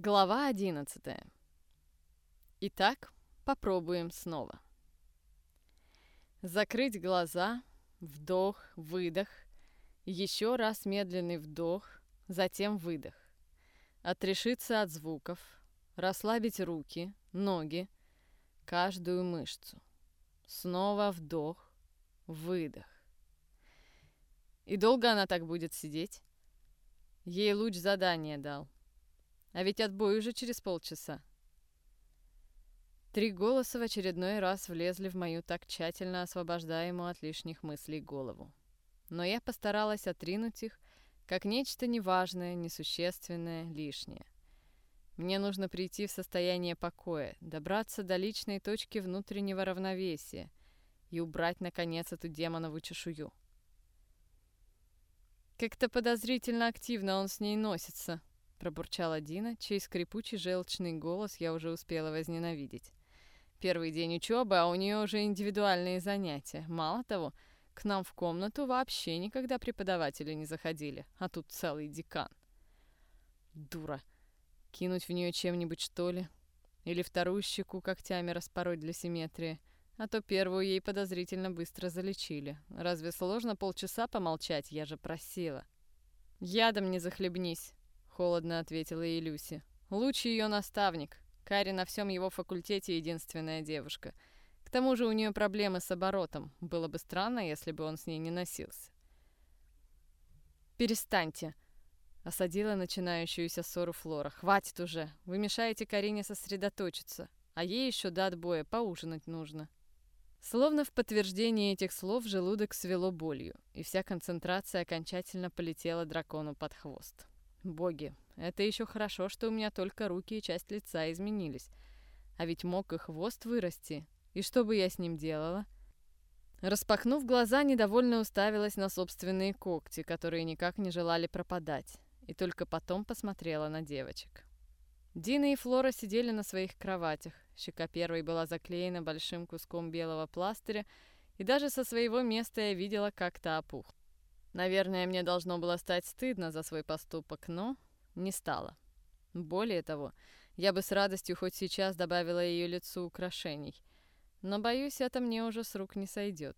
Глава 11. Итак, попробуем снова. Закрыть глаза, вдох, выдох, еще раз медленный вдох, затем выдох. Отрешиться от звуков, расслабить руки, ноги, каждую мышцу. Снова вдох, выдох. И долго она так будет сидеть? Ей луч задание дал — а ведь отбой уже через полчаса. Три голоса в очередной раз влезли в мою так тщательно освобождаемую от лишних мыслей голову. Но я постаралась отринуть их, как нечто неважное, несущественное, лишнее. Мне нужно прийти в состояние покоя, добраться до личной точки внутреннего равновесия и убрать, наконец, эту демонову чешую. Как-то подозрительно активно он с ней носится, пробурчала Дина, чей скрипучий желчный голос я уже успела возненавидеть. Первый день учебы, а у нее уже индивидуальные занятия. Мало того, к нам в комнату вообще никогда преподаватели не заходили, а тут целый декан. Дура. Кинуть в нее чем-нибудь, что ли? Или вторую щеку когтями распороть для симметрии? А то первую ей подозрительно быстро залечили. Разве сложно полчаса помолчать? Я же просила. Ядом не захлебнись холодно ответила ей Люси. Луч ее наставник. Кари на всем его факультете единственная девушка. К тому же у нее проблемы с оборотом. Было бы странно, если бы он с ней не носился. «Перестаньте!» — осадила начинающуюся ссору Флора. «Хватит уже! Вы мешаете Карине сосредоточиться, а ей еще до отбоя поужинать нужно». Словно в подтверждение этих слов желудок свело болью, и вся концентрация окончательно полетела дракону под хвост. Боги, это еще хорошо, что у меня только руки и часть лица изменились. А ведь мог и хвост вырасти. И что бы я с ним делала? Распахнув глаза, недовольно уставилась на собственные когти, которые никак не желали пропадать, и только потом посмотрела на девочек. Дина и Флора сидели на своих кроватях. Щека первой была заклеена большим куском белого пластыря, и даже со своего места я видела, как то опух. Наверное, мне должно было стать стыдно за свой поступок, но не стало. Более того, я бы с радостью хоть сейчас добавила ее лицу украшений. Но, боюсь, это мне уже с рук не сойдет.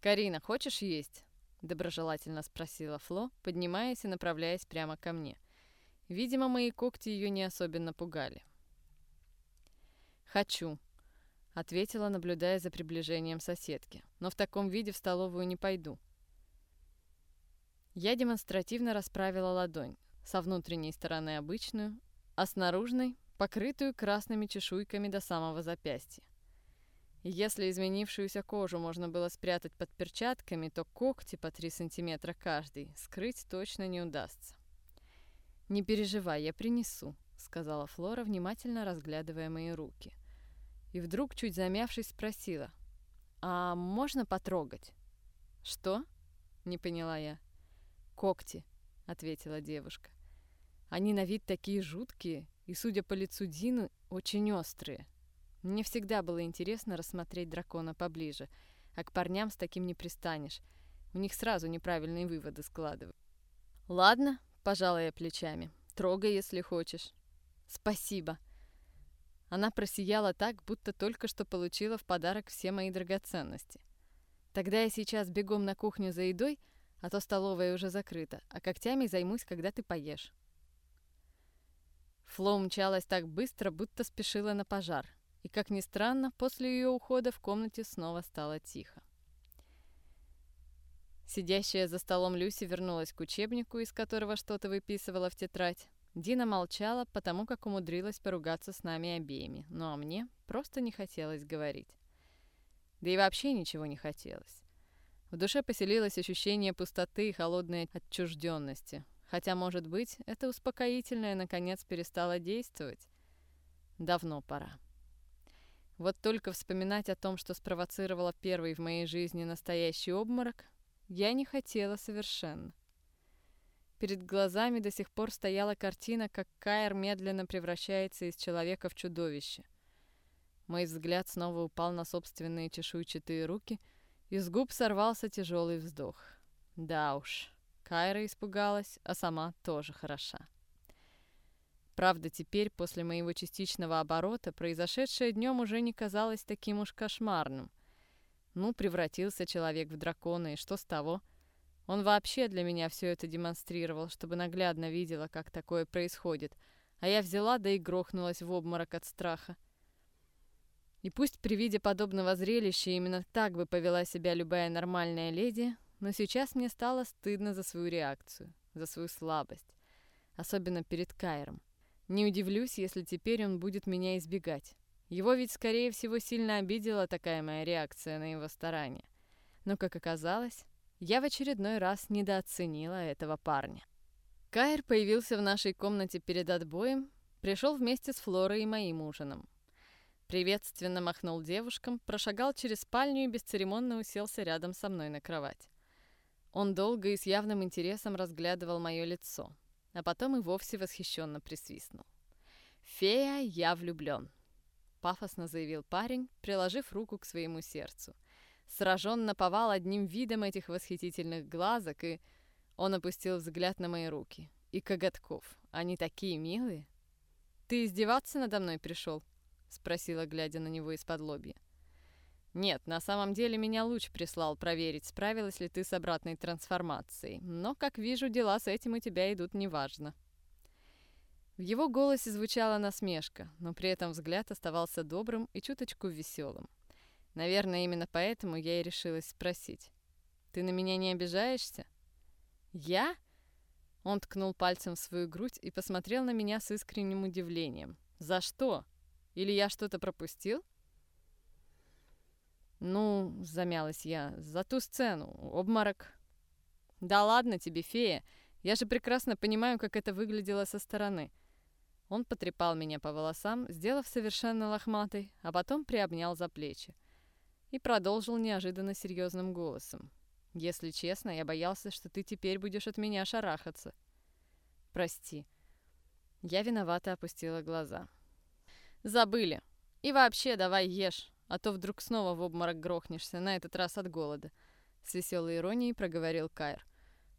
«Карина, хочешь есть?» — доброжелательно спросила Фло, поднимаясь и направляясь прямо ко мне. Видимо, мои когти ее не особенно пугали. «Хочу», — ответила, наблюдая за приближением соседки. «Но в таком виде в столовую не пойду. Я демонстративно расправила ладонь, со внутренней стороны обычную, а с наружной — покрытую красными чешуйками до самого запястья. Если изменившуюся кожу можно было спрятать под перчатками, то когти по 3 сантиметра каждый скрыть точно не удастся. «Не переживай, я принесу», — сказала Флора, внимательно разглядывая мои руки. И вдруг, чуть замявшись, спросила, «А можно потрогать?» «Что?» — не поняла я. «Когти», — ответила девушка. «Они на вид такие жуткие и, судя по лицу Дины, очень острые. Мне всегда было интересно рассмотреть дракона поближе, а к парням с таким не пристанешь. У них сразу неправильные выводы складывают. «Ладно», — пожала я плечами, — «трогай, если хочешь». «Спасибо». Она просияла так, будто только что получила в подарок все мои драгоценности. «Тогда я сейчас бегом на кухню за едой», — а то столовая уже закрыта, а когтями займусь, когда ты поешь». Фло умчалась так быстро, будто спешила на пожар. И, как ни странно, после ее ухода в комнате снова стало тихо. Сидящая за столом Люси вернулась к учебнику, из которого что-то выписывала в тетрадь. Дина молчала, потому как умудрилась поругаться с нами обеими, ну а мне просто не хотелось говорить. Да и вообще ничего не хотелось. В душе поселилось ощущение пустоты и холодной отчужденности. Хотя, может быть, это успокоительное наконец перестало действовать. Давно пора. Вот только вспоминать о том, что спровоцировало первый в моей жизни настоящий обморок, я не хотела совершенно. Перед глазами до сих пор стояла картина, как Кайр медленно превращается из человека в чудовище. Мой взгляд снова упал на собственные чешуйчатые руки — из губ сорвался тяжелый вздох. Да уж, Кайра испугалась, а сама тоже хороша. Правда, теперь, после моего частичного оборота, произошедшее днем уже не казалось таким уж кошмарным. Ну, превратился человек в дракона, и что с того? Он вообще для меня все это демонстрировал, чтобы наглядно видела, как такое происходит. А я взяла, да и грохнулась в обморок от страха. И пусть при виде подобного зрелища именно так бы повела себя любая нормальная леди, но сейчас мне стало стыдно за свою реакцию, за свою слабость. Особенно перед Кайром. Не удивлюсь, если теперь он будет меня избегать. Его ведь, скорее всего, сильно обидела такая моя реакция на его старания. Но, как оказалось, я в очередной раз недооценила этого парня. Кайр появился в нашей комнате перед отбоем, пришел вместе с Флорой и моим ужином. Приветственно махнул девушкам, прошагал через спальню и бесцеремонно уселся рядом со мной на кровать. Он долго и с явным интересом разглядывал мое лицо, а потом и вовсе восхищенно присвистнул. «Фея, я влюблен», — пафосно заявил парень, приложив руку к своему сердцу. Сражен наповал одним видом этих восхитительных глазок, и он опустил взгляд на мои руки. И коготков. Они такие милые. «Ты издеваться надо мной пришел?» — спросила, глядя на него из-под лобья. Нет, на самом деле меня луч прислал проверить, справилась ли ты с обратной трансформацией. Но, как вижу, дела с этим у тебя идут неважно. В его голосе звучала насмешка, но при этом взгляд оставался добрым и чуточку веселым. Наверное, именно поэтому я и решилась спросить. «Ты на меня не обижаешься?» «Я?» Он ткнул пальцем в свою грудь и посмотрел на меня с искренним удивлением. «За что? Или я что-то пропустил?» «Ну, — замялась я, — за ту сцену, обморок». «Да ладно тебе, фея, я же прекрасно понимаю, как это выглядело со стороны». Он потрепал меня по волосам, сделав совершенно лохматой, а потом приобнял за плечи. И продолжил неожиданно серьезным голосом. «Если честно, я боялся, что ты теперь будешь от меня шарахаться. Прости». Я виновато опустила глаза. «Забыли. И вообще, давай ешь а то вдруг снова в обморок грохнешься, на этот раз от голода», — с веселой иронией проговорил Кайр.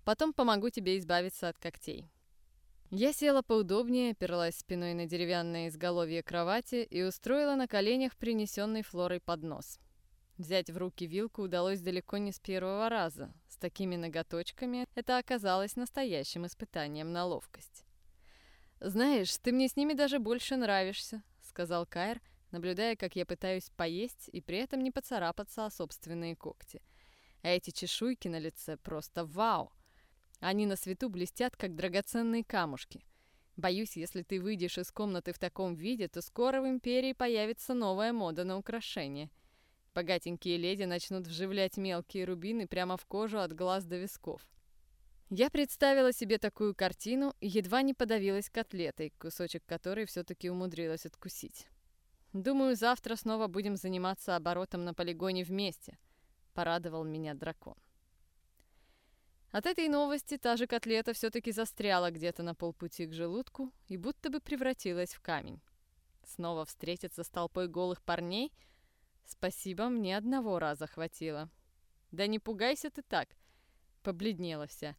«Потом помогу тебе избавиться от когтей». Я села поудобнее, оперлась спиной на деревянное изголовье кровати и устроила на коленях принесенный Флорой поднос. Взять в руки вилку удалось далеко не с первого раза. С такими ноготочками это оказалось настоящим испытанием на ловкость. «Знаешь, ты мне с ними даже больше нравишься», — сказал Кайр, — наблюдая, как я пытаюсь поесть и при этом не поцарапаться о собственные когти. А эти чешуйки на лице просто вау! Они на свету блестят, как драгоценные камушки. Боюсь, если ты выйдешь из комнаты в таком виде, то скоро в Империи появится новая мода на украшения. Богатенькие леди начнут вживлять мелкие рубины прямо в кожу от глаз до висков. Я представила себе такую картину и едва не подавилась котлетой, кусочек которой все-таки умудрилась откусить. Думаю, завтра снова будем заниматься оборотом на полигоне вместе, порадовал меня дракон. От этой новости та же котлета все-таки застряла где-то на полпути к желудку и будто бы превратилась в камень. Снова встретиться с толпой голых парней? Спасибо, мне одного раза хватило. Да не пугайся ты так, побледнела вся.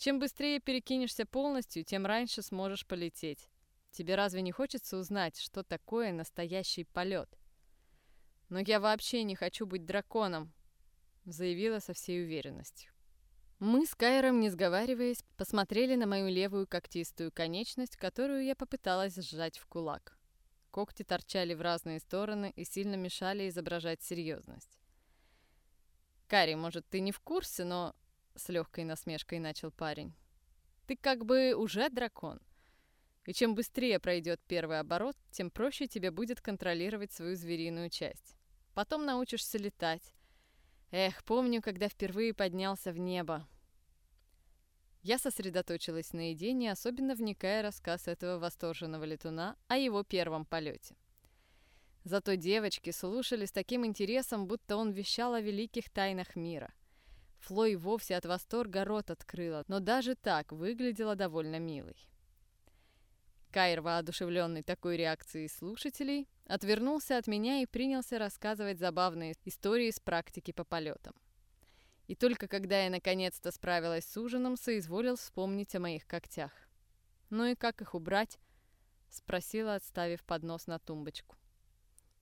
Чем быстрее перекинешься полностью, тем раньше сможешь полететь. Тебе разве не хочется узнать, что такое настоящий полет? Но я вообще не хочу быть драконом, заявила со всей уверенностью. Мы с Кайром, не сговариваясь, посмотрели на мою левую когтистую конечность, которую я попыталась сжать в кулак. Когти торчали в разные стороны и сильно мешали изображать серьезность. «Кари, может, ты не в курсе, но...» — с легкой насмешкой начал парень. «Ты как бы уже дракон. И чем быстрее пройдет первый оборот, тем проще тебе будет контролировать свою звериную часть. Потом научишься летать. Эх, помню, когда впервые поднялся в небо. Я сосредоточилась на еде, не особенно вникая рассказ этого восторженного летуна о его первом полете. Зато девочки слушали с таким интересом, будто он вещал о великих тайнах мира. Флой вовсе от восторга рот открыла, но даже так выглядела довольно милой. Кайр, воодушевленный такой реакцией слушателей, отвернулся от меня и принялся рассказывать забавные истории с практики по полетам. И только когда я наконец-то справилась с ужином, соизволил вспомнить о моих когтях. Ну и как их убрать? — спросила, отставив поднос на тумбочку.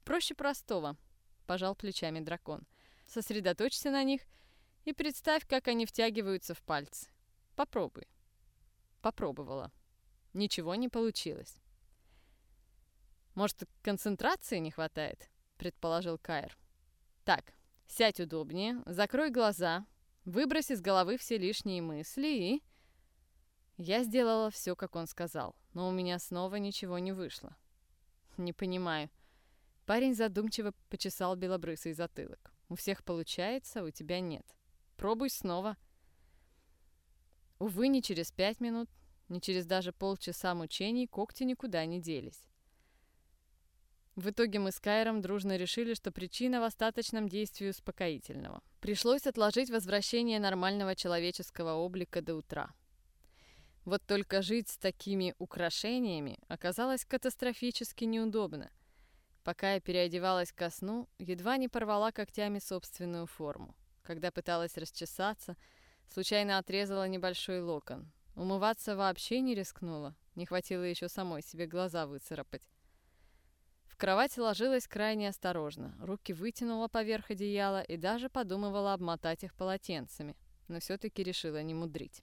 «Проще простого», — пожал плечами дракон. «Сосредоточься на них и представь, как они втягиваются в пальцы. Попробуй». Попробовала. Ничего не получилось. «Может, концентрации не хватает?» — предположил Кайр. «Так, сядь удобнее, закрой глаза, выбрось из головы все лишние мысли и...» Я сделала все, как он сказал, но у меня снова ничего не вышло. «Не понимаю». Парень задумчиво почесал белобрысый затылок. «У всех получается, у тебя нет. Пробуй снова». Увы, не через пять минут, не через даже полчаса мучений когти никуда не делись. В итоге мы с Кайром дружно решили, что причина в остаточном действии успокоительного. Пришлось отложить возвращение нормального человеческого облика до утра. Вот только жить с такими украшениями оказалось катастрофически неудобно. Пока я переодевалась ко сну, едва не порвала когтями собственную форму. Когда пыталась расчесаться, случайно отрезала небольшой локон. Умываться вообще не рискнула, не хватило еще самой себе глаза выцарапать. В кровать ложилась крайне осторожно, руки вытянула поверх одеяла и даже подумывала обмотать их полотенцами, но все-таки решила не мудрить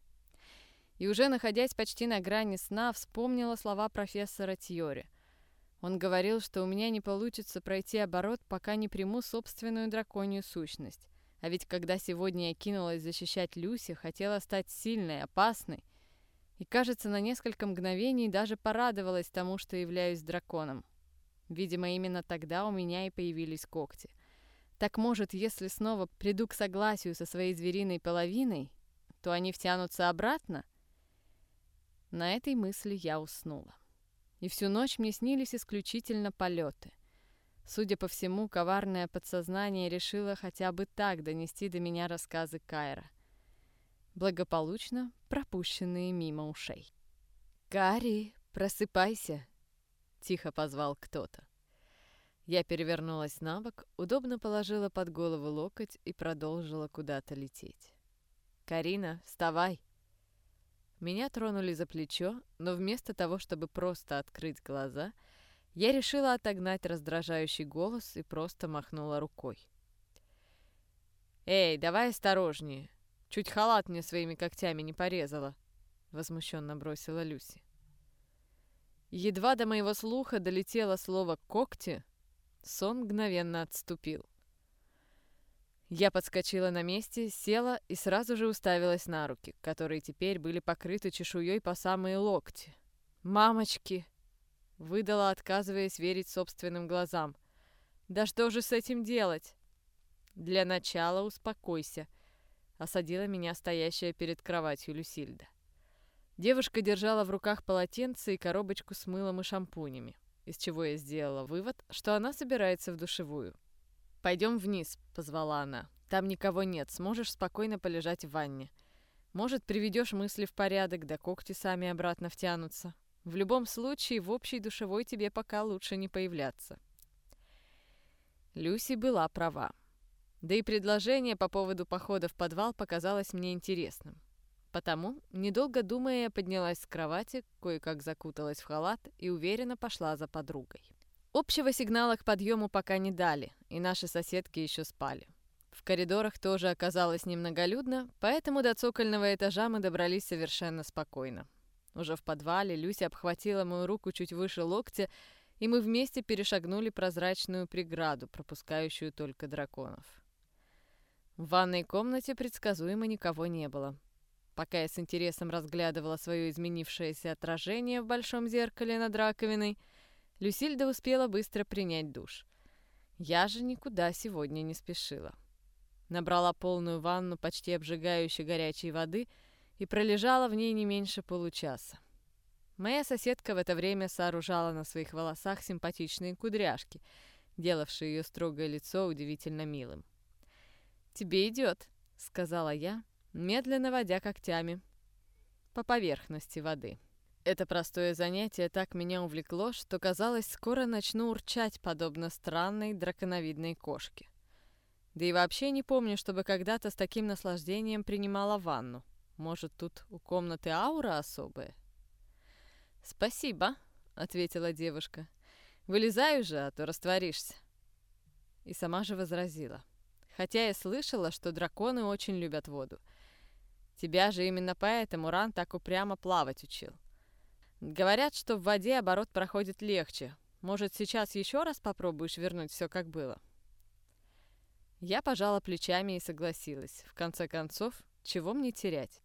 и уже находясь почти на грани сна, вспомнила слова профессора Тьори. Он говорил, что у меня не получится пройти оборот, пока не приму собственную драконью сущность. А ведь когда сегодня я кинулась защищать Люси, хотела стать сильной, опасной. И, кажется, на несколько мгновений даже порадовалась тому, что являюсь драконом. Видимо, именно тогда у меня и появились когти. Так может, если снова приду к согласию со своей звериной половиной, то они втянутся обратно? На этой мысли я уснула. И всю ночь мне снились исключительно полеты. Судя по всему, коварное подсознание решило хотя бы так донести до меня рассказы Кайра. Благополучно пропущенные мимо ушей. «Кари, просыпайся!» — тихо позвал кто-то. Я перевернулась на бок, удобно положила под голову локоть и продолжила куда-то лететь. «Карина, вставай!» Меня тронули за плечо, но вместо того, чтобы просто открыть глаза, я решила отогнать раздражающий голос и просто махнула рукой. «Эй, давай осторожнее! Чуть халат мне своими когтями не порезала!» — возмущенно бросила Люси. Едва до моего слуха долетело слово «когти», сон мгновенно отступил. Я подскочила на месте, села и сразу же уставилась на руки, которые теперь были покрыты чешуей по самые локти. «Мамочки!» — выдала, отказываясь верить собственным глазам. «Да что же с этим делать?» «Для начала успокойся», — осадила меня стоящая перед кроватью Люсильда. Девушка держала в руках полотенце и коробочку с мылом и шампунями, из чего я сделала вывод, что она собирается в душевую. «Пойдем вниз», — позвала она. «Там никого нет, сможешь спокойно полежать в ванне. Может, приведешь мысли в порядок, да когти сами обратно втянутся. В любом случае, в общей душевой тебе пока лучше не появляться». Люси была права. Да и предложение по поводу похода в подвал показалось мне интересным. Потому, недолго думая, я поднялась с кровати, кое-как закуталась в халат и уверенно пошла за подругой. Общего сигнала к подъему пока не дали, и наши соседки еще спали. В коридорах тоже оказалось немноголюдно, поэтому до цокольного этажа мы добрались совершенно спокойно. Уже в подвале Люся обхватила мою руку чуть выше локтя, и мы вместе перешагнули прозрачную преграду, пропускающую только драконов. В ванной комнате предсказуемо никого не было. Пока я с интересом разглядывала свое изменившееся отражение в большом зеркале над раковиной – Люсильда успела быстро принять душ. Я же никуда сегодня не спешила. Набрала полную ванну почти обжигающей горячей воды и пролежала в ней не меньше получаса. Моя соседка в это время сооружала на своих волосах симпатичные кудряшки, делавшие ее строгое лицо удивительно милым. «Тебе идет», — сказала я, медленно водя когтями по поверхности воды. Это простое занятие так меня увлекло, что казалось, скоро начну урчать, подобно странной драконовидной кошке. Да и вообще не помню, чтобы когда-то с таким наслаждением принимала ванну. Может, тут у комнаты аура особая? «Спасибо», —— ответила девушка. «Вылезай уже, а то растворишься». И сама же возразила. Хотя я слышала, что драконы очень любят воду. Тебя же именно поэтому Ран так упрямо плавать учил. Говорят, что в воде оборот проходит легче. Может, сейчас еще раз попробуешь вернуть все как было? Я пожала плечами и согласилась. В конце концов, чего мне терять?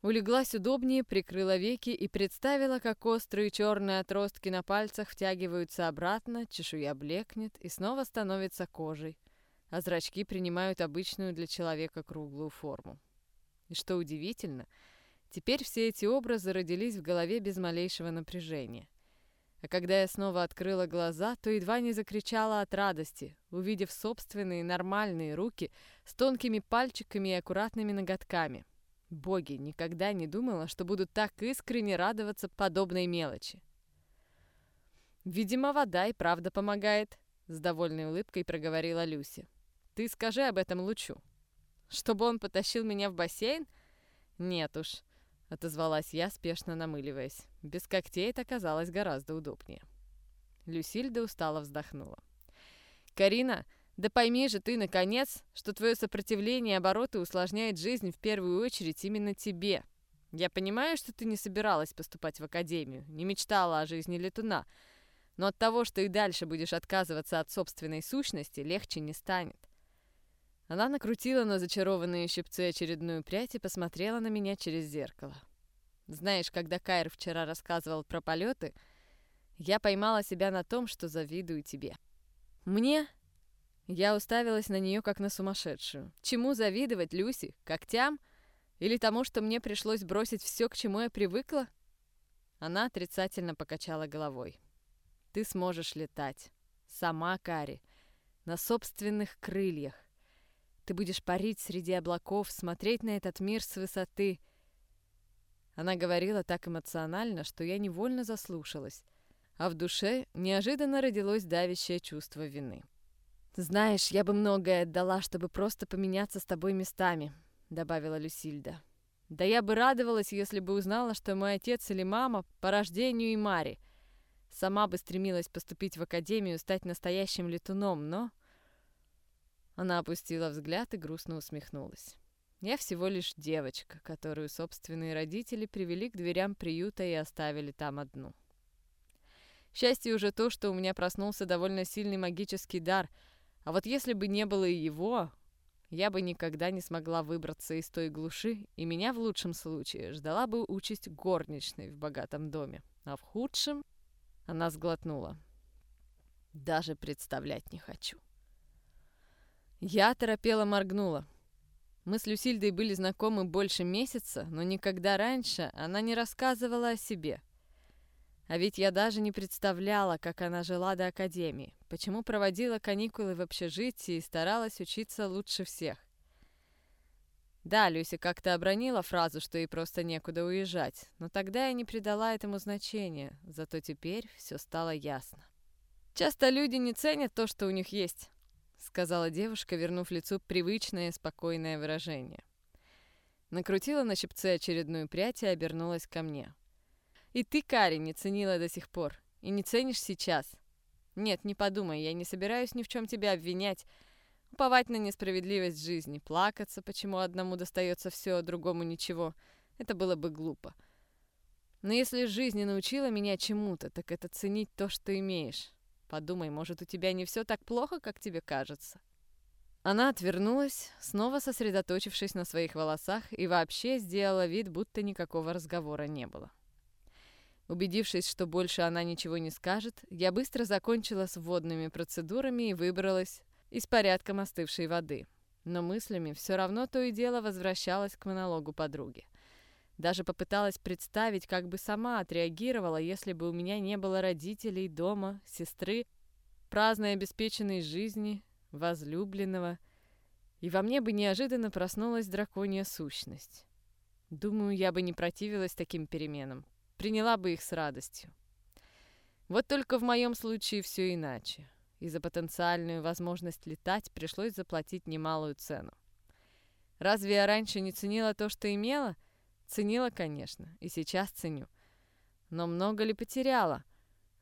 Улеглась удобнее, прикрыла веки и представила, как острые черные отростки на пальцах втягиваются обратно, чешуя блекнет и снова становится кожей, а зрачки принимают обычную для человека круглую форму. И что удивительно, теперь все эти образы родились в голове без малейшего напряжения. А когда я снова открыла глаза, то едва не закричала от радости, увидев собственные нормальные руки с тонкими пальчиками и аккуратными ноготками – Боги, никогда не думала, что буду так искренне радоваться подобной мелочи. «Видимо, вода и правда помогает», — с довольной улыбкой проговорила Люси. «Ты скажи об этом Лучу. Чтобы он потащил меня в бассейн? Нет уж», — отозвалась я, спешно намыливаясь. Без когтей это казалось гораздо удобнее. Люсильда устало вздохнула. «Карина, да пойми же ты, наконец, что твое сопротивление обороты усложняет жизнь в первую очередь именно тебе. Я понимаю, что ты не собиралась поступать в академию, не мечтала о жизни летуна, но от того, что и дальше будешь отказываться от собственной сущности, легче не станет. Она накрутила на зачарованные щипцы очередную прядь и посмотрела на меня через зеркало. Знаешь, когда Кайр вчера рассказывал про полеты, я поймала себя на том, что завидую тебе. Мне я уставилась на нее как на сумасшедшую. Чему завидовать, Люси? Когтям? Или тому, что мне пришлось бросить все, к чему я привыкла? Она отрицательно покачала головой. Ты сможешь летать. Сама, Кари. На собственных крыльях. Ты будешь парить среди облаков, смотреть на этот мир с высоты. Она говорила так эмоционально, что я невольно заслушалась, а в душе неожиданно родилось давящее чувство вины. «Знаешь, я бы многое отдала, чтобы просто поменяться с тобой местами», — добавила Люсильда. «Да я бы радовалась, если бы узнала, что мой отец или мама по рождению и Мари. Сама бы стремилась поступить в академию, стать настоящим летуном, но...» Она опустила взгляд и грустно усмехнулась. «Я всего лишь девочка, которую собственные родители привели к дверям приюта и оставили там одну». Счастье уже то, что у меня проснулся довольно сильный магический дар — а вот если бы не было его, я бы никогда не смогла выбраться из той глуши, и меня в лучшем случае ждала бы участь горничной в богатом доме. А в худшем она сглотнула. Даже представлять не хочу. Я торопела моргнула. Мы с Люсильдой были знакомы больше месяца, но никогда раньше она не рассказывала о себе. А ведь я даже не представляла, как она жила до академии, почему проводила каникулы в общежитии и старалась учиться лучше всех. Да, Люся как-то обронила фразу, что ей просто некуда уезжать, но тогда я не придала этому значения, зато теперь все стало ясно. «Часто люди не ценят то, что у них есть», — сказала девушка, вернув лицу привычное спокойное выражение. Накрутила на щипце очередную прядь и обернулась ко мне. И ты, Кари, не ценила до сих пор. И не ценишь сейчас. Нет, не подумай, я не собираюсь ни в чем тебя обвинять. Уповать на несправедливость жизни, плакаться, почему одному достается все, а другому ничего. Это было бы глупо. Но если жизнь не научила меня чему-то, так это ценить то, что имеешь. Подумай, может, у тебя не все так плохо, как тебе кажется. Она отвернулась, снова сосредоточившись на своих волосах, и вообще сделала вид, будто никакого разговора не было. Убедившись, что больше она ничего не скажет, я быстро закончила с водными процедурами и выбралась из порядком остывшей воды. Но мыслями все равно то и дело возвращалась к монологу подруги. Даже попыталась представить, как бы сама отреагировала, если бы у меня не было родителей, дома, сестры, праздной обеспеченной жизни, возлюбленного, и во мне бы неожиданно проснулась драконья сущность. Думаю, я бы не противилась таким переменам приняла бы их с радостью. Вот только в моем случае все иначе. И за потенциальную возможность летать пришлось заплатить немалую цену. Разве я раньше не ценила то, что имела? Ценила, конечно, и сейчас ценю. Но много ли потеряла?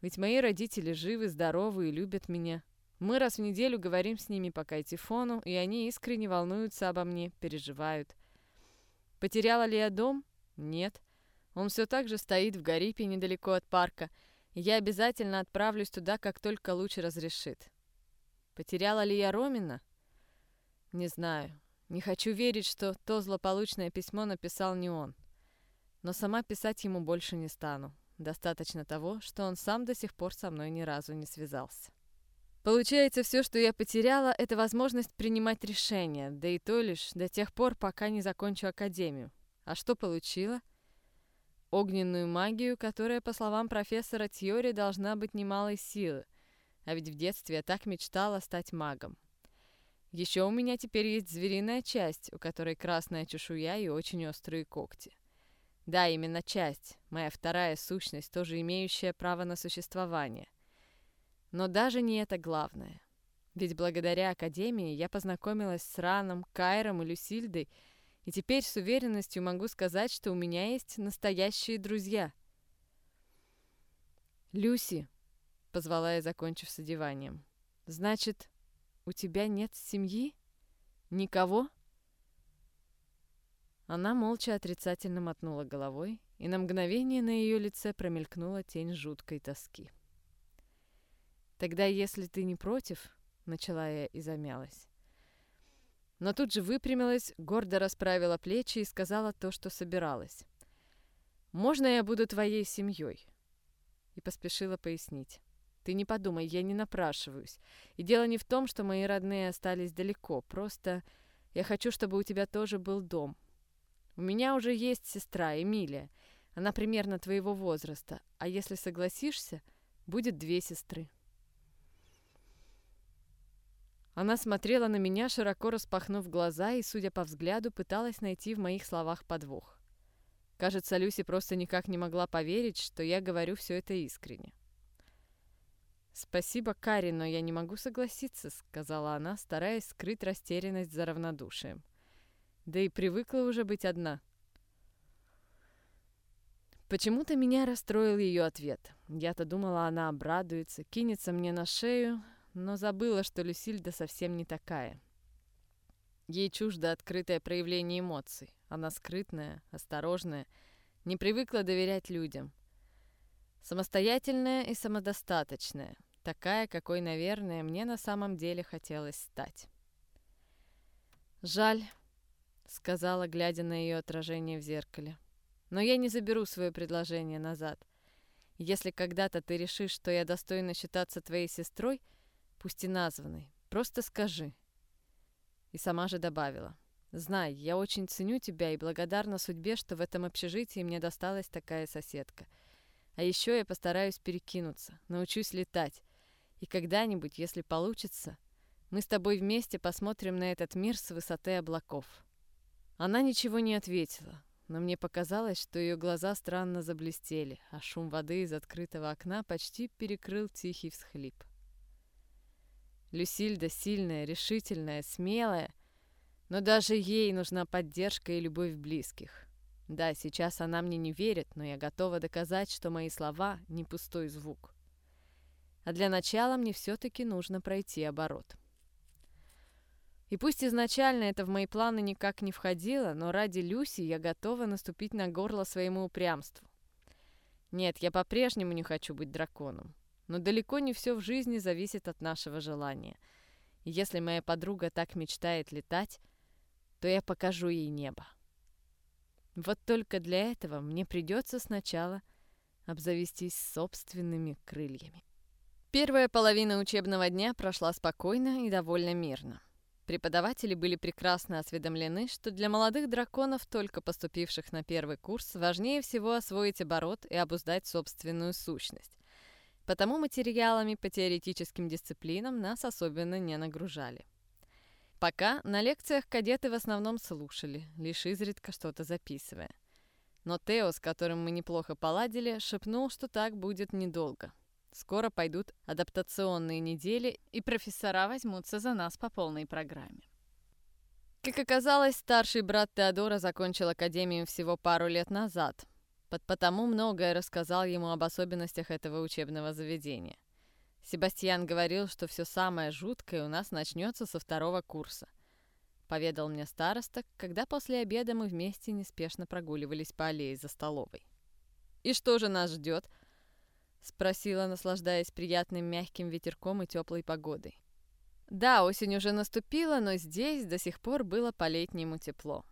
Ведь мои родители живы, здоровы и любят меня. Мы раз в неделю говорим с ними по кайтифону, и они искренне волнуются обо мне, переживают. Потеряла ли я дом? Нет. Он все так же стоит в Гарипе, недалеко от парка, я обязательно отправлюсь туда, как только луч разрешит. Потеряла ли я Ромина? Не знаю. Не хочу верить, что то злополучное письмо написал не он. Но сама писать ему больше не стану. Достаточно того, что он сам до сих пор со мной ни разу не связался. Получается, все, что я потеряла, это возможность принимать решения, да и то лишь до тех пор, пока не закончу академию. А что получила? Огненную магию, которая, по словам профессора Тьори, должна быть немалой силы. А ведь в детстве я так мечтала стать магом. Еще у меня теперь есть звериная часть, у которой красная чешуя и очень острые когти. Да, именно часть, моя вторая сущность, тоже имеющая право на существование. Но даже не это главное. Ведь благодаря Академии я познакомилась с Раном, Кайром и Люсильдой, и теперь с уверенностью могу сказать, что у меня есть настоящие друзья. «Люси», — позвала я, закончив с одеванием, — «значит, у тебя нет семьи? Никого?» Она молча отрицательно мотнула головой, и на мгновение на ее лице промелькнула тень жуткой тоски. «Тогда, если ты не против...» — начала я и замялась. Но тут же выпрямилась, гордо расправила плечи и сказала то, что собиралась. «Можно я буду твоей семьей?» И поспешила пояснить. «Ты не подумай, я не напрашиваюсь. И дело не в том, что мои родные остались далеко. Просто я хочу, чтобы у тебя тоже был дом. У меня уже есть сестра, Эмилия. Она примерно твоего возраста. А если согласишься, будет две сестры». Она смотрела на меня, широко распахнув глаза, и, судя по взгляду, пыталась найти в моих словах подвох. Кажется, Люси просто никак не могла поверить, что я говорю все это искренне. «Спасибо, Кари, но я не могу согласиться», — сказала она, стараясь скрыть растерянность за равнодушием. «Да и привыкла уже быть одна». Почему-то меня расстроил ее ответ. Я-то думала, она обрадуется, кинется мне на шею, но забыла, что Люсильда совсем не такая. Ей чуждо открытое проявление эмоций. Она скрытная, осторожная, не привыкла доверять людям. Самостоятельная и самодостаточная, такая, какой, наверное, мне на самом деле хотелось стать. «Жаль», — сказала, глядя на ее отражение в зеркале. «Но я не заберу свое предложение назад. Если когда-то ты решишь, что я достойна считаться твоей сестрой, — пусть и названной. Просто скажи». И сама же добавила. «Знай, я очень ценю тебя и благодарна судьбе, что в этом общежитии мне досталась такая соседка. А еще я постараюсь перекинуться, научусь летать. И когда-нибудь, если получится, мы с тобой вместе посмотрим на этот мир с высоты облаков». Она ничего не ответила, но мне показалось, что ее глаза странно заблестели, а шум воды из открытого окна почти перекрыл тихий всхлип. Люсильда сильная, решительная, смелая, но даже ей нужна поддержка и любовь близких. Да, сейчас она мне не верит, но я готова доказать, что мои слова — не пустой звук. А для начала мне все-таки нужно пройти оборот. И пусть изначально это в мои планы никак не входило, но ради Люси я готова наступить на горло своему упрямству. Нет, я по-прежнему не хочу быть драконом. Но далеко не все в жизни зависит от нашего желания. Если моя подруга так мечтает летать, то я покажу ей небо. Вот только для этого мне придется сначала обзавестись собственными крыльями. Первая половина учебного дня прошла спокойно и довольно мирно. Преподаватели были прекрасно осведомлены, что для молодых драконов, только поступивших на первый курс, важнее всего освоить оборот и обуздать собственную сущность. Потому материалами по теоретическим дисциплинам нас особенно не нагружали. Пока на лекциях кадеты в основном слушали, лишь изредка что-то записывая. Но Тео, с которым мы неплохо поладили, шепнул, что так будет недолго. Скоро пойдут адаптационные недели, и профессора возьмутся за нас по полной программе. Как оказалось, старший брат Теодора закончил академию всего пару лет назад, потому многое рассказал ему об особенностях этого учебного заведения. Себастьян говорил, что все самое жуткое у нас начнется со второго курса. Поведал мне староста, когда после обеда мы вместе неспешно прогуливались по аллее за столовой. «И что же нас ждет?» — спросила, наслаждаясь приятным мягким ветерком и теплой погодой. Да, осень уже наступила, но здесь до сих пор было по-летнему тепло.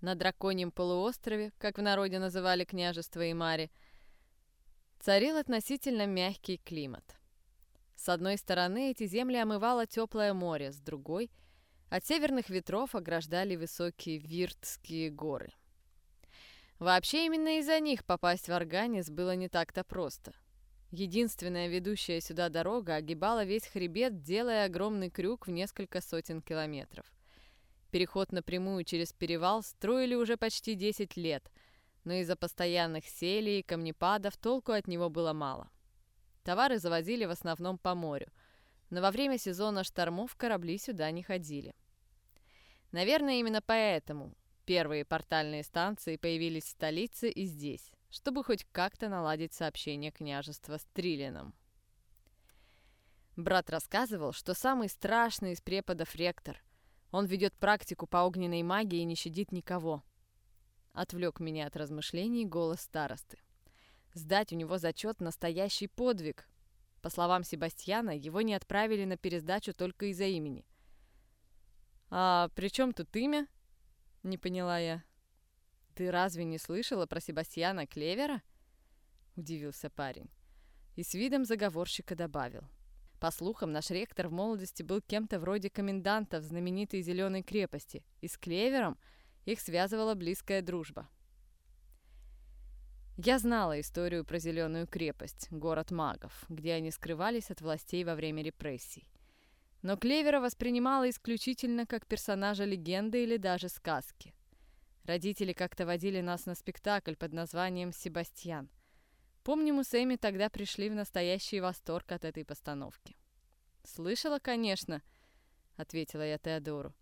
На драконьем полуострове, как в народе называли княжество Имари, царил относительно мягкий климат. С одной стороны эти земли омывало теплое море, с другой — от северных ветров ограждали высокие Виртские горы. Вообще именно из-за них попасть в Арганис было не так-то просто — Единственная ведущая сюда дорога огибала весь хребет, делая огромный крюк в несколько сотен километров. Переход напрямую через перевал строили уже почти 10 лет, но из-за постоянных селей и камнепадов толку от него было мало. Товары завозили в основном по морю, но во время сезона штормов корабли сюда не ходили. Наверное, именно поэтому первые портальные станции появились в столице и здесь чтобы хоть как-то наладить сообщение княжества с Триллином. Брат рассказывал, что самый страшный из преподов ректор. Он ведет практику по огненной магии и не щадит никого. Отвлек меня от размышлений голос старосты. Сдать у него зачет – настоящий подвиг. По словам Себастьяна, его не отправили на пересдачу только из-за имени. «А при чем тут имя?» – не поняла я. «Ты разве не слышала про Себастьяна Клевера?» — удивился парень. И с видом заговорщика добавил. По слухам, наш ректор в молодости был кем-то вроде коменданта в знаменитой Зеленой крепости, и с Клевером их связывала близкая дружба. Я знала историю про Зеленую крепость, город магов, где они скрывались от властей во время репрессий. Но Клевера воспринимала исключительно как персонажа легенды или даже сказки. Родители как-то водили нас на спектакль под названием «Себастьян». Помню, мы с Эми тогда пришли в настоящий восторг от этой постановки. «Слышала, конечно», — ответила я Теодору.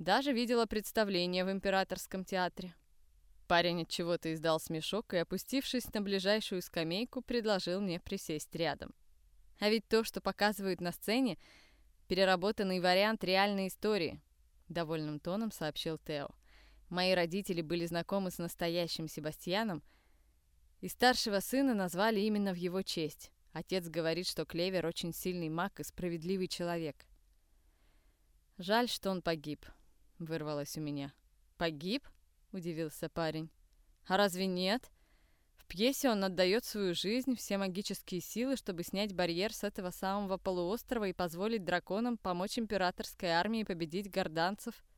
«Даже видела представление в императорском театре». Парень от чего-то издал смешок и, опустившись на ближайшую скамейку, предложил мне присесть рядом. А ведь то, что показывают на сцене, переработанный вариант реальной истории, довольным тоном сообщил Тео. Мои родители были знакомы с настоящим Себастьяном, и старшего сына назвали именно в его честь. Отец говорит, что Клевер очень сильный маг и справедливый человек. «Жаль, что он погиб», — вырвалось у меня. «Погиб?» — удивился парень. «А разве нет?» В пьесе он отдает свою жизнь, все магические силы, чтобы снять барьер с этого самого полуострова и позволить драконам помочь императорской армии победить горданцев —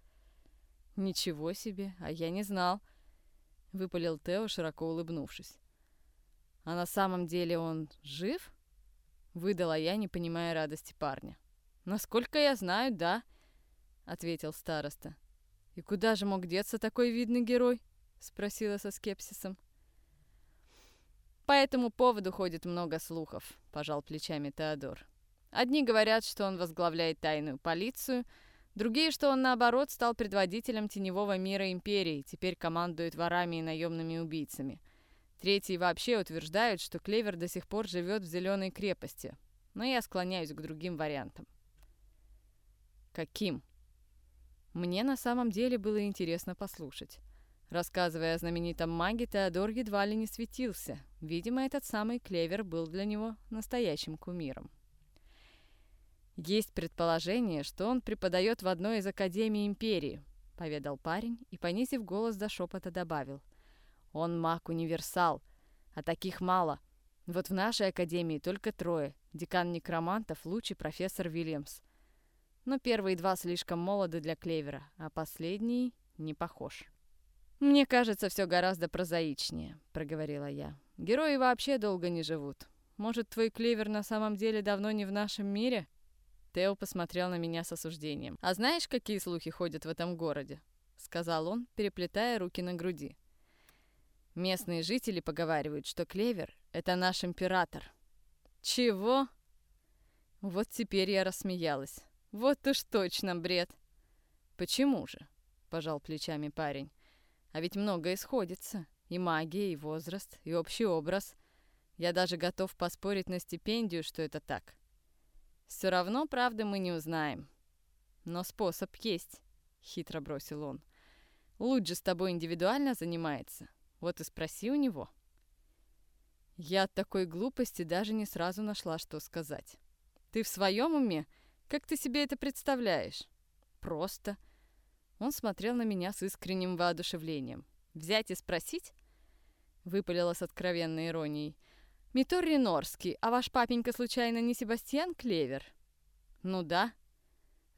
«Ничего себе, а я не знал», — выпалил Тео, широко улыбнувшись. «А на самом деле он жив?» — выдала я, не понимая радости парня. «Насколько я знаю, да», — ответил староста. «И куда же мог деться такой видный герой?» — спросила со скепсисом. «По этому поводу ходит много слухов», — пожал плечами Теодор. «Одни говорят, что он возглавляет тайную полицию», — Другие, что он, наоборот, стал предводителем теневого мира империи, теперь командует ворами и наемными убийцами. Третьи вообще утверждают, что Клевер до сих пор живет в Зеленой крепости. Но я склоняюсь к другим вариантам. Каким? Мне на самом деле было интересно послушать. Рассказывая о знаменитом маге, Теодор едва ли не светился. Видимо, этот самый Клевер был для него настоящим кумиром. «Есть предположение, что он преподает в одной из академий Империи», — поведал парень и, понизив голос до шепота, добавил. «Он маг-универсал, а таких мало. Вот в нашей академии только трое. Декан некромантов, Луч и профессор Вильямс. Но первые два слишком молоды для Клевера, а последний не похож». «Мне кажется, все гораздо прозаичнее», — проговорила я. «Герои вообще долго не живут. Может, твой Клевер на самом деле давно не в нашем мире?» Тео посмотрел на меня с осуждением. «А знаешь, какие слухи ходят в этом городе?» — сказал он, переплетая руки на груди. «Местные жители поговаривают, что Клевер — это наш император». «Чего?» Вот теперь я рассмеялась. «Вот уж точно бред!» «Почему же?» — пожал плечами парень. «А ведь многое сходится. И магия, и возраст, и общий образ. Я даже готов поспорить на стипендию, что это так. Все равно правды мы не узнаем. Но способ есть, хитро бросил он. Лучше с тобой индивидуально занимается. Вот и спроси у него. Я от такой глупости даже не сразу нашла, что сказать. Ты в своем уме? Как ты себе это представляешь? Просто. Он смотрел на меня с искренним воодушевлением. Взять и спросить? Выпалила с откровенной иронией. Митор Ренорский, а ваш папенька случайно не Себастьян Клевер? Ну да.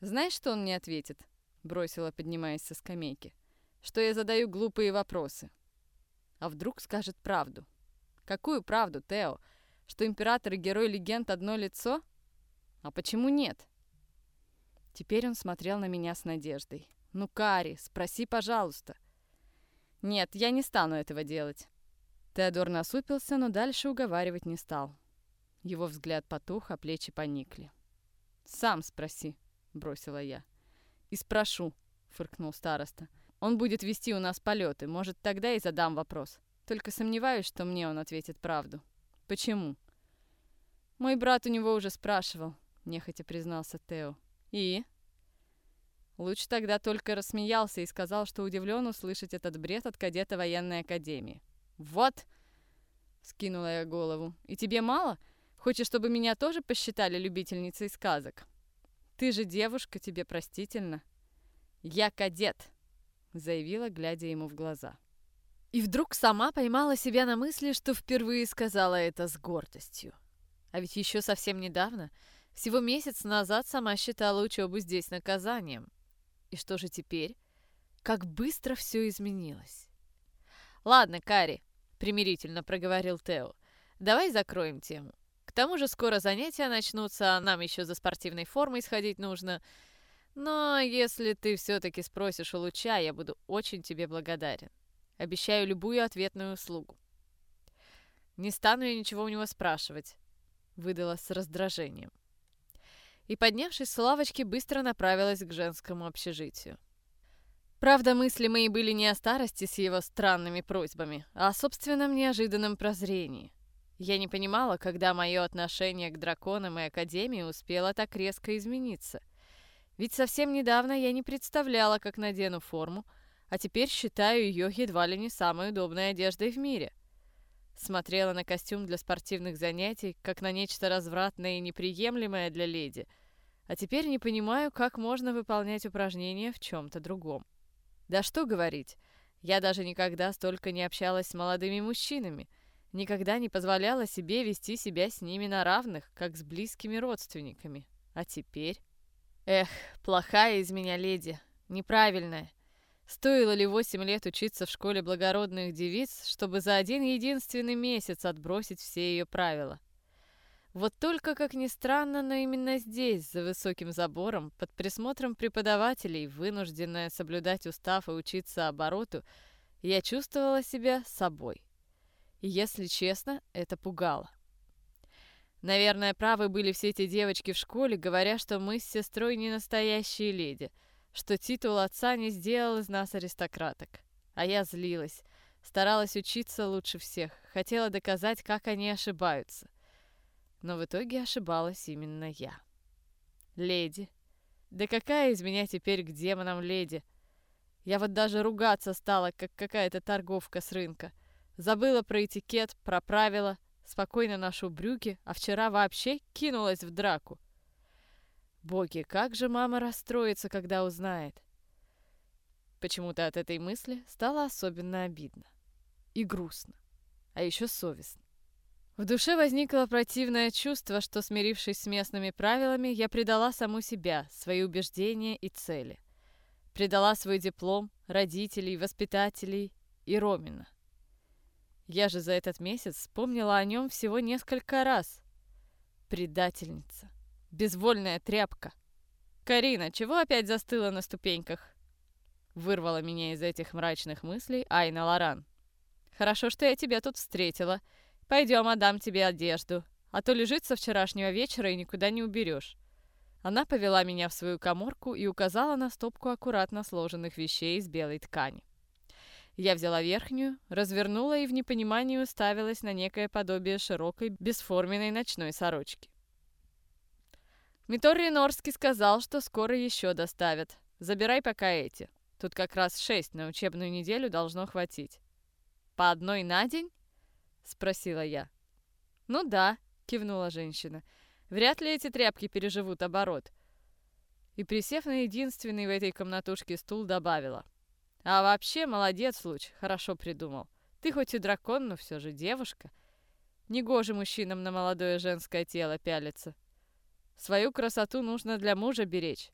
Знаешь, что он мне ответит? Бросила, поднимаясь со скамейки. Что я задаю глупые вопросы. А вдруг скажет правду? Какую правду, Тео? Что император и герой легенд одно лицо? А почему нет? Теперь он смотрел на меня с надеждой. «Ну, Кари, спроси, пожалуйста». «Нет, я не стану этого делать». Теодор насупился, но дальше уговаривать не стал. Его взгляд потух, а плечи поникли. «Сам спроси», — бросила я. «И спрошу», — фыркнул староста. «Он будет вести у нас полеты, может, тогда и задам вопрос. Только сомневаюсь, что мне он ответит правду. Почему?» «Мой брат у него уже спрашивал», — нехотя признался Тео. «И?» Луч тогда только рассмеялся и сказал, что удивлен услышать этот бред от кадета военной академии. «Вот!» — скинула я голову. «И тебе мало? Хочешь, чтобы меня тоже посчитали любительницей сказок? Ты же девушка, тебе простительно». «Я кадет!» — заявила, глядя ему в глаза. И вдруг сама поймала себя на мысли, что впервые сказала это с гордостью. А ведь еще совсем недавно, всего месяц назад, сама считала учебу здесь наказанием. И что же теперь? Как быстро все изменилось. «Ладно, Кари», — примирительно проговорил Тео, — «давай закроем тему. К тому же скоро занятия начнутся, а нам еще за спортивной формой сходить нужно. Но если ты все-таки спросишь у Луча, я буду очень тебе благодарен. Обещаю любую ответную услугу». «Не стану я ничего у него спрашивать», — выдала с раздражением и, поднявшись с лавочки, быстро направилась к женскому общежитию. Правда, мысли мои были не о старости с его странными просьбами, а о собственном неожиданном прозрении. Я не понимала, когда мое отношение к драконам и Академии успело так резко измениться. Ведь совсем недавно я не представляла, как надену форму, а теперь считаю ее едва ли не самой удобной одеждой в мире. Смотрела на костюм для спортивных занятий, как на нечто развратное и неприемлемое для леди — а теперь не понимаю, как можно выполнять упражнения в чем-то другом. Да что говорить, я даже никогда столько не общалась с молодыми мужчинами, никогда не позволяла себе вести себя с ними на равных, как с близкими родственниками. А теперь... Эх, плохая из меня леди, неправильная. Стоило ли восемь лет учиться в школе благородных девиц, чтобы за один единственный месяц отбросить все ее правила? Вот только, как ни странно, но именно здесь, за высоким забором, под присмотром преподавателей, вынужденная соблюдать устав и учиться обороту, я чувствовала себя собой. И, если честно, это пугало. Наверное, правы были все эти девочки в школе, говоря, что мы с сестрой не настоящие леди, что титул отца не сделал из нас аристократок. А я злилась, старалась учиться лучше всех, хотела доказать, как они ошибаются — но в итоге ошибалась именно я. Леди. Да какая из меня теперь к демонам леди? Я вот даже ругаться стала, как какая-то торговка с рынка. Забыла про этикет, про правила, спокойно ношу брюки, а вчера вообще кинулась в драку. Боги, как же мама расстроится, когда узнает? Почему-то от этой мысли стало особенно обидно. И грустно. А еще совестно. В душе возникло противное чувство, что, смирившись с местными правилами, я предала саму себя, свои убеждения и цели. Предала свой диплом, родителей, воспитателей и Ромина. Я же за этот месяц вспомнила о нем всего несколько раз. Предательница. Безвольная тряпка. «Карина, чего опять застыла на ступеньках?» Вырвала меня из этих мрачных мыслей Айна Лоран. «Хорошо, что я тебя тут встретила», Пойдем, отдам тебе одежду, а то лежит со вчерашнего вечера и никуда не уберешь. Она повела меня в свою коморку и указала на стопку аккуратно сложенных вещей из белой ткани. Я взяла верхнюю, развернула и в непонимании уставилась на некое подобие широкой, бесформенной ночной сорочки. Митор Ренорский сказал, что скоро еще доставят. Забирай пока эти. Тут как раз шесть на учебную неделю должно хватить. По одной на день? Спросила я. Ну да, кивнула женщина. Вряд ли эти тряпки переживут оборот. И, присев на единственный в этой комнатушке стул, добавила. А вообще, молодец, Луч, хорошо придумал. Ты хоть и дракон, но все же девушка. Негоже мужчинам на молодое женское тело пялиться. Свою красоту нужно для мужа беречь.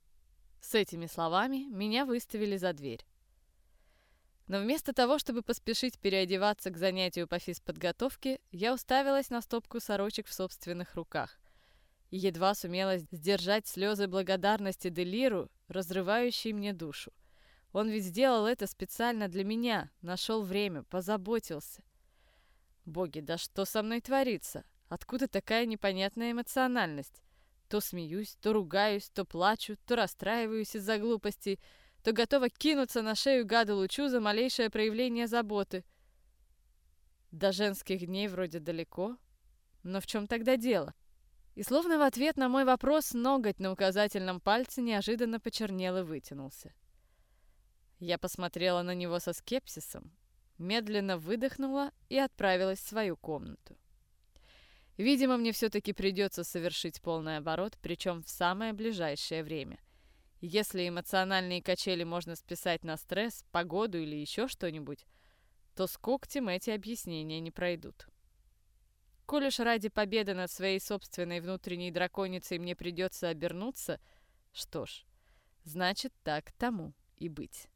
С этими словами меня выставили за дверь. Но вместо того, чтобы поспешить переодеваться к занятию по физподготовке, я уставилась на стопку сорочек в собственных руках и едва сумела сдержать слезы благодарности Делиру, разрывающие мне душу. Он ведь сделал это специально для меня, нашел время, позаботился. Боги, да что со мной творится? Откуда такая непонятная эмоциональность? То смеюсь, то ругаюсь, то плачу, то расстраиваюсь из-за глупостей, то готова кинуться на шею гаду Лучу за малейшее проявление заботы. До женских дней вроде далеко, но в чем тогда дело? И словно в ответ на мой вопрос ноготь на указательном пальце неожиданно почернел и вытянулся. Я посмотрела на него со скепсисом, медленно выдохнула и отправилась в свою комнату. Видимо, мне все-таки придется совершить полный оборот, причем в самое ближайшее время. Если эмоциональные качели можно списать на стресс, погоду или еще что-нибудь, то с когтем эти объяснения не пройдут. Коль уж ради победы над своей собственной внутренней драконицей мне придется обернуться, что ж, значит так тому и быть.